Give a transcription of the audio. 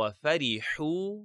وفرحوا